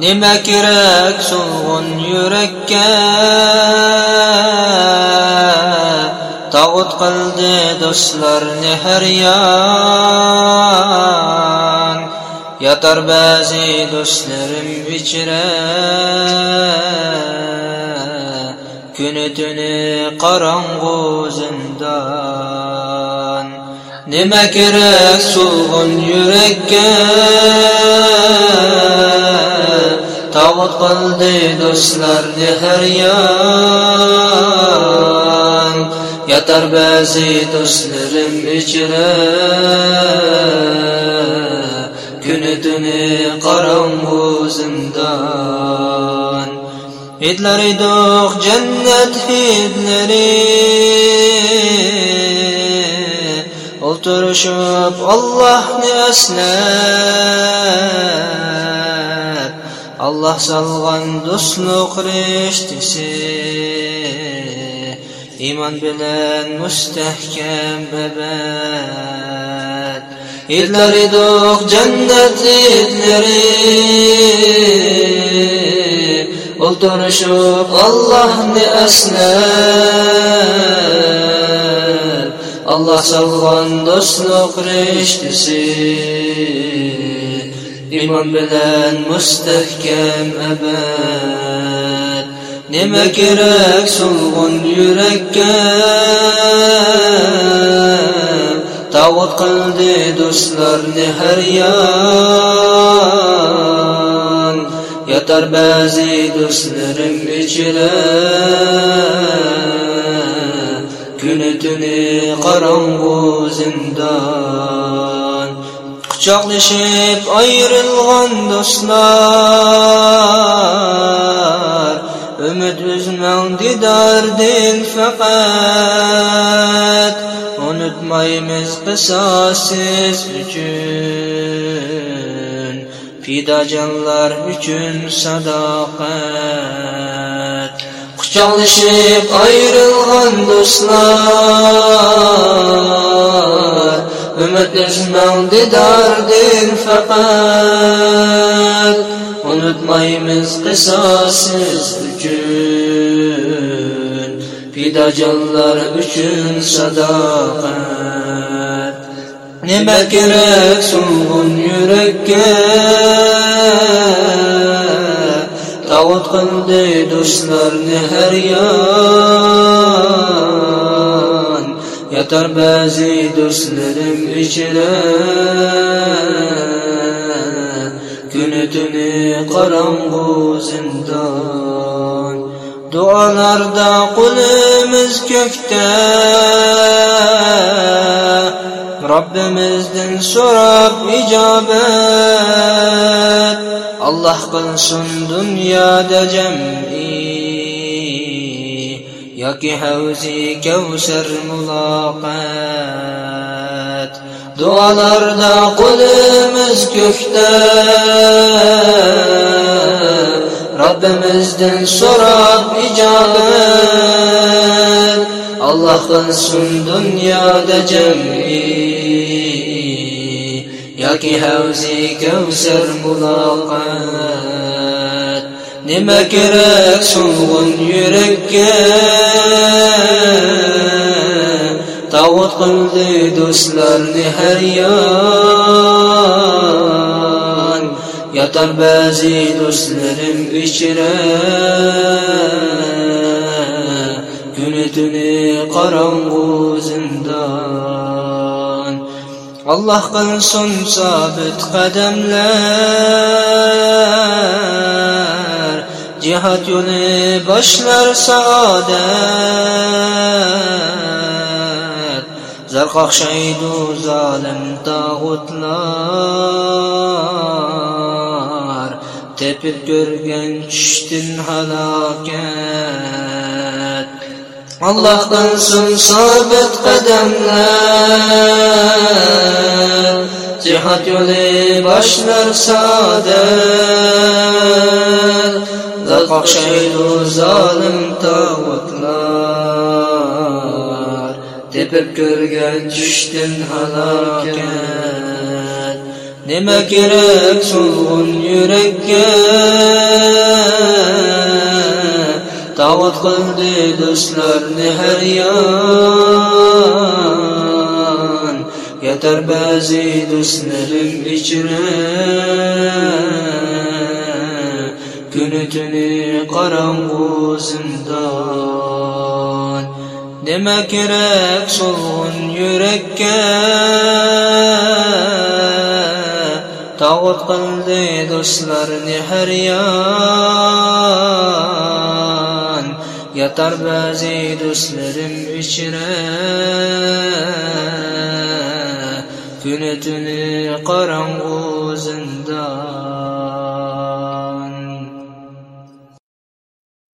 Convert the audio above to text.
nima kerak so'lg'in yurakka tog'ut qildi do'stlarni har yon yotar ba'zi do'stlarim ichra kuni tuni qorong'u zindon nima kerak so'lg'in yurakka tog'ut qildi do'stlarni har yon yotar ba'zi do'stlarim ichra kuni tuni qorong'u zindon hidlar edik jannat hidlari o'tirishib Allohni aslab Allah salgan do'stlik rishtisi iymon bilan mustahkam abad hidlar edik jannat hidlari o'ltirishib Allohni aslab Allah salgan do'stlik rishtisi iymon bilan mustahkam abad nima kerak so'lg'in yurakka tavut qildi do'stlarni har yon yotar ba'zi do'stlarim ichra kuni tuni qorong'u zindon quchoqlashib ayrilgan do'stlar. Umid uzmang didordin faqat unutmaymiz qisosiz uchun fidojonlar uchun sadoqat quchoqlashib ayrilgan do'stlar umid uzmang didordin faqat. Unutmaymiz qisosiz uchun fidojonlar uchun sadoqat nima kerak so'lg'in yurakka tavut qildi do'stlarni har yon yotar ba'zi do'stlarim ichra kuni tuni qorong'u zindon duolarda qulimiz ko'kda Robbimizdan so'rab ijobat Allah qilsin dunyoda jam'i yoki havzi kavsar muloqat duolarda qulimiz ko'kda Robbimizdan so'rab ijobat Allah qilsin dunyoda jam'i تاكي هاوزي كوسر ملاقات. نما كراك صنغن يركا تاوت قلدي دوسلر نهريان يا تربازي دوسلر بشرا كنتني قرنغو Allah qılsın sabit qədəmlər Cihad yolu başlar saadət Zərqaq şəhidu zalim tağutlar Tepib görgən kişdin həlakət Allah qilsin sobit qadamlar jihad yo'li boshlar saodat zarqoqshaydu zolim tog'utlar tepib ko'rgan tushtin halokat Nima kerak so'lg'un yurakka Tavot qildi do'stlarni har yon Yetar ba'zi do'stlarim ichra Kuni tuni qorong'u zindon Nima kerak so'lg'un yurakka Tağut qildi do'stlarni har Yatar do'stlarim ichra Kuni tuni qorong'u zindon